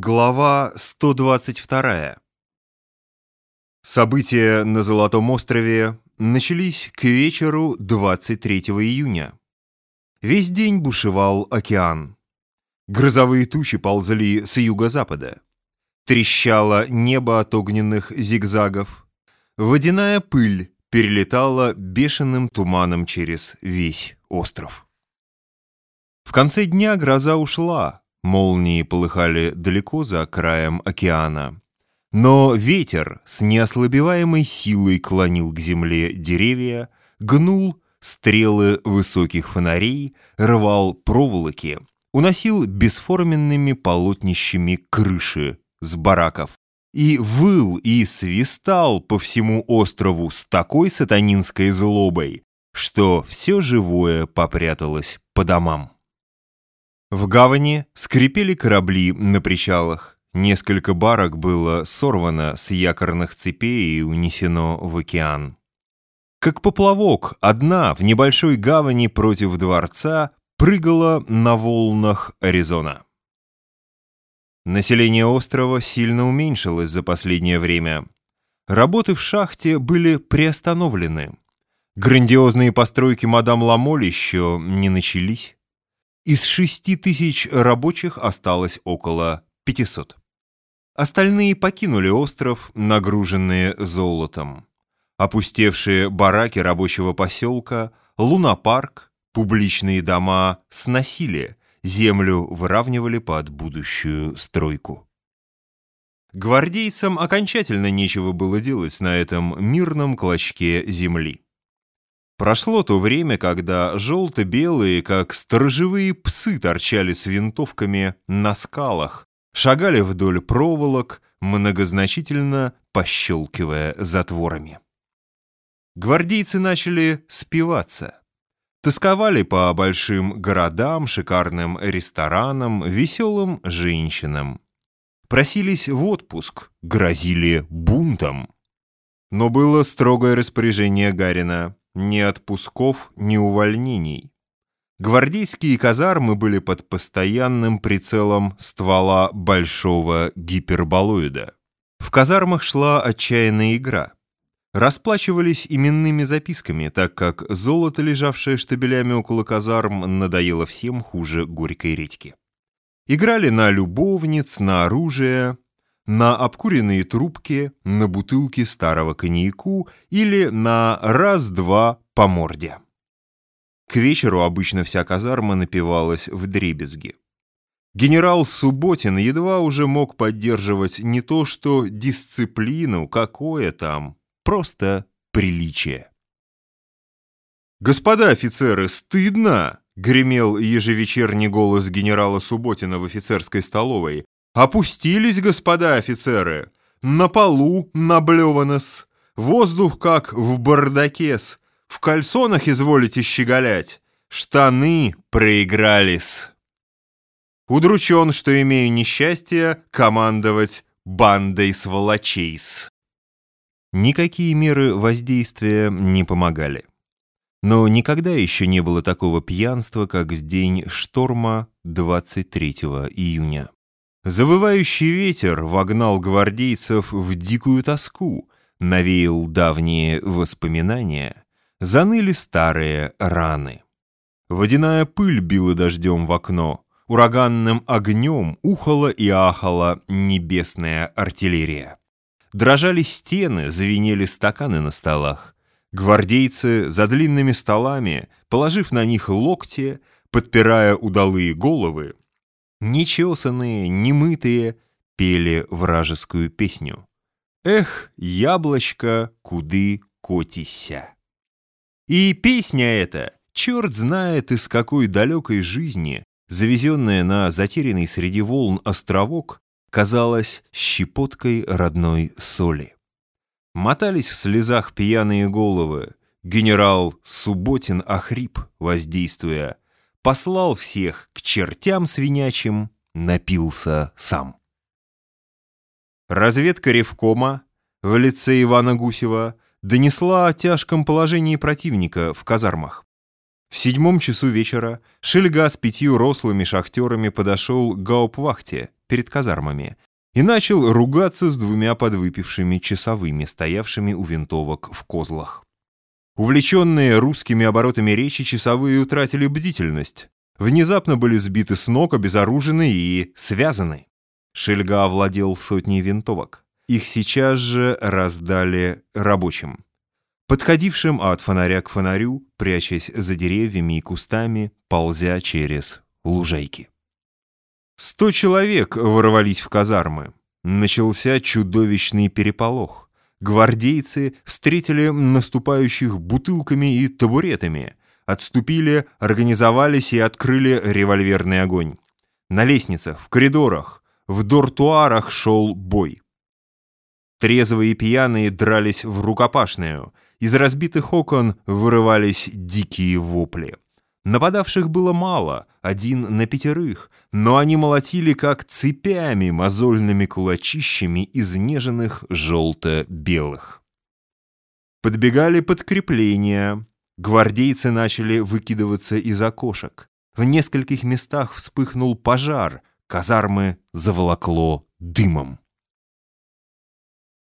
Глава 122. События на Золотом острове начались к вечеру 23 июня. Весь день бушевал океан. Грозовые тучи ползли с юго-запада. Трещало небо от огненных зигзагов. Водяная пыль перелетала бешеным туманом через весь остров. В конце дня гроза ушла, Молнии полыхали далеко за краем океана. Но ветер с неослабеваемой силой клонил к земле деревья, гнул стрелы высоких фонарей, рвал проволоки, уносил бесформенными полотнищами крыши с бараков и выл и свистал по всему острову с такой сатанинской злобой, что все живое попряталось по домам. В гавани скрипели корабли на причалах. Несколько барок было сорвано с якорных цепей и унесено в океан. Как поплавок, одна в небольшой гавани против дворца прыгала на волнах Аризона. Население острова сильно уменьшилось за последнее время. Работы в шахте были приостановлены. Грандиозные постройки мадам Ламоль еще не начались. Из шести тысяч рабочих осталось около 500. Остальные покинули остров, нагруженные золотом. Опустевшие бараки рабочего поселка, лунопарк, публичные дома сносили, землю выравнивали под будущую стройку. Гвардейцам окончательно нечего было делать на этом мирном клочке земли. Прошло то время, когда желто-белые, как сторожевые псы, торчали с винтовками на скалах, шагали вдоль проволок, многозначительно пощелкивая затворами. Гвардейцы начали спиваться. Тосковали по большим городам, шикарным ресторанам, веселым женщинам. Просились в отпуск, грозили бунтом. Но было строгое распоряжение Гарина ни отпусков, ни увольнений. Гвардейские казармы были под постоянным прицелом ствола большого гиперболоида. В казармах шла отчаянная игра. Расплачивались именными записками, так как золото, лежавшее штабелями около казарм, надоело всем хуже горькой редьки. Играли на любовниц, на оружие, на обкуренные трубки, на бутылки старого коньяку или на раз-два по морде. К вечеру обычно вся казарма напивалась в дребезги. Генерал Субботин едва уже мог поддерживать не то что дисциплину, какое там, просто приличие. «Господа офицеры, стыдно!» — гремел ежевечерний голос генерала Субботина в офицерской столовой, Опустились, господа офицеры. На полу наблевано-с. Воздух как в бардакес. В кальсонах изволите щеголять. Штаны проигрались. Удручен, что имею несчастье командовать бандой сволочейс. Никакие меры воздействия не помогали. Но никогда еще не было такого пьянства, как в день шторма 23 июня. Завывающий ветер вогнал гвардейцев в дикую тоску, навеял давние воспоминания, заныли старые раны. Водяная пыль била дождем в окно, ураганным огнем ухала и ахала небесная артиллерия. Дрожали стены, звенели стаканы на столах. Гвардейцы за длинными столами, положив на них локти, подпирая удалые головы, нечесанные, немытые, пели вражескую песню. «Эх, яблочко, куды котися!» И песня эта, черт знает из какой далекой жизни, завезенная на затерянный среди волн островок, казалась щепоткой родной соли. Мотались в слезах пьяные головы, генерал Субботин охрип, воздействуя, послал всех к чертям свинячим, напился сам. Разведка Ревкома в лице Ивана Гусева донесла о тяжком положении противника в казармах. В седьмом часу вечера Шельга с пятью рослыми шахтерами подошел к гауптвахте перед казармами и начал ругаться с двумя подвыпившими часовыми, стоявшими у винтовок в козлах. Увлеченные русскими оборотами речи, часовые утратили бдительность. Внезапно были сбиты с ног, обезоружены и связаны. Шельга овладел сотней винтовок. Их сейчас же раздали рабочим. Подходившим от фонаря к фонарю, прячась за деревьями и кустами, ползя через лужайки. Сто человек ворвались в казармы. Начался чудовищный переполох. Гвардейцы встретили наступающих бутылками и табуретами, отступили, организовались и открыли револьверный огонь. На лестницах, в коридорах, в дортуарах шел бой. Трезвые и пьяные дрались в рукопашную. Из разбитых окон вырывались дикие вопли. Нападавших было мало, один на пятерых, но они молотили как цепями мозольными кулачищами изнеженных желто-белых. Подбегали подкрепления. Гвардейцы начали выкидываться из окошек. В нескольких местах вспыхнул пожар, казармы заволокло дымом.